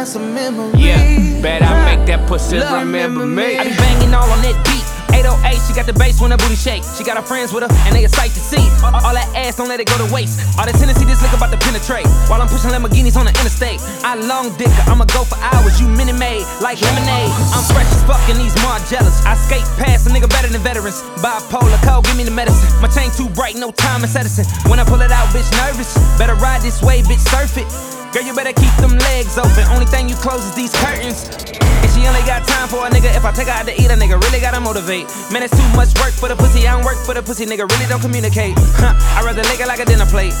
of licking. That's a memory. Yeah, bet I make that pussy Love remember me. I be banging all on that beat. 808, she got the bass when her booty shake. She got her friends with her, and they a sight to see. All that ass, don't let it go to waste. All that Tennessee, this liquor about to penetrate. While I'm pushing Lamborghinis on the interstate. I long dicker, I'ma go for hours. You Minute Maid like lemonade. I'm fresh as fuck in these Margielas. I skate past a nigga better than veterans. Bipolar code, give me the medicine. My chain too bright, no time in Edison. When I pull it out, bitch, nervous. Better ride this way, bitch, surf it. Girl, you better keep them legs open. Only thing you close is these curtains. And she only got time for a nigga. If I take her out to eat, a nigga really gotta motivate. Man, it's too much work for the pussy. I don't work for the pussy. Nigga really don't communicate. Huh, I rather lick it like a dinner plate.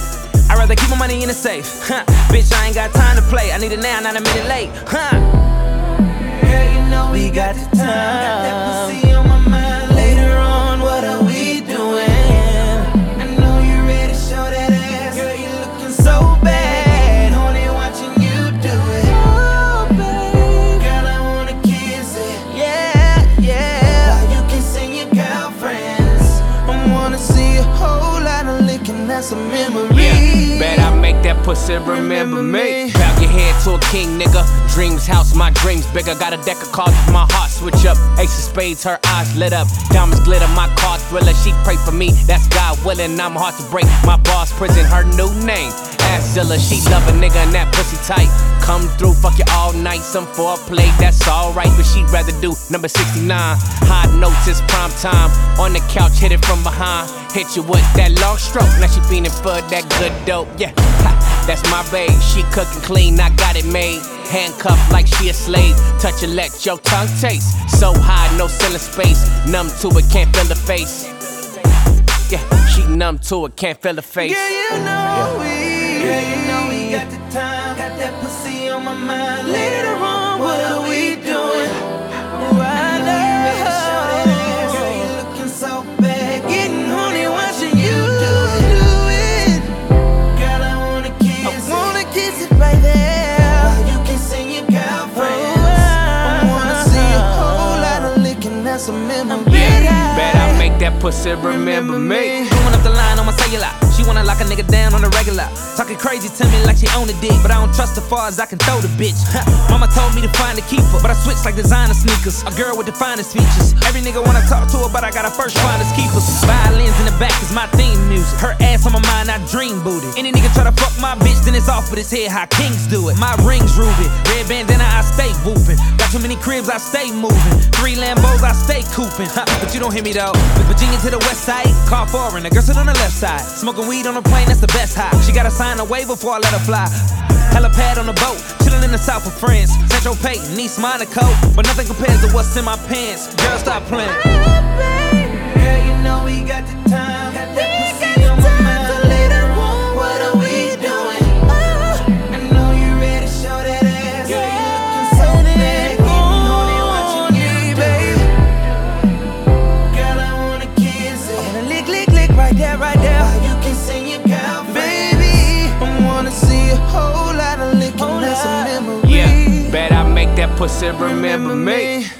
I rather keep my money in the safe. Huh, bitch, I ain't got time to play. I need it now, not a minute late. Huh. Girl, you know we got the time. A memory. Yeah, bet I make that pussy remember me. Bow your head to a king, nigga. Dreams house, my dreams bigger. Got a deck of cards my heart switch up. Ace of spades, her eyes lit up. Diamonds glitter, my car thriller. She pray for me, that's God willing. I'm hard to break. My boss prison, her new name. Zilla, she love a nigga and that pussy tight. Come through, fuck you all night. Some foreplay, that's alright. But she'd rather do number 69. High notes, it's prime time. On the couch, hit it from behind. Hit you with that long stroke. Now she feeling for that good dope. Yeah, ha, that's my babe. She cooking clean, I got it made. Handcuffed like she a slave. Touch and let your tongue taste. So high, no ceiling space. Numb to it, can't feel the face. Yeah, she numb to it, can't feel the face. Girl, you know we. Girl, you know we got the time. Got that pussy on my mind. Later a memory. Yeah, bet I make that pussy remember me. Blowing up the line on my cellular. Wanna lock a nigga down on the regular. Talking crazy to me like she own a dick. But I don't trust her far as I can throw the bitch. Mama told me to find a keeper. But I switched like designer sneakers. A girl with the finest features. Every nigga wanna talk to her, but I gotta first find his keepers. Violins in the back is my theme music. Her ass on my mind, I dream booty. Any nigga try to fuck my bitch, then it's off with his head. How kings do it. My rings ruby. Red bandana, I stay whooping. Got too many cribs, I stay moving. Three Lambos, I stay cooping. But you don't hear me though. With Virginia to the west side, car foreign. The girl sit on the left side. Smoking weed on a plane, that's the best high. She gotta sign a waiver before I let her fly. Helipad on the boat, chillin' in the south of France. Saint-Tropez, Nice, Monaco. But nothing compares to what's in my pants. Girl, stop playing. That pussy remember me.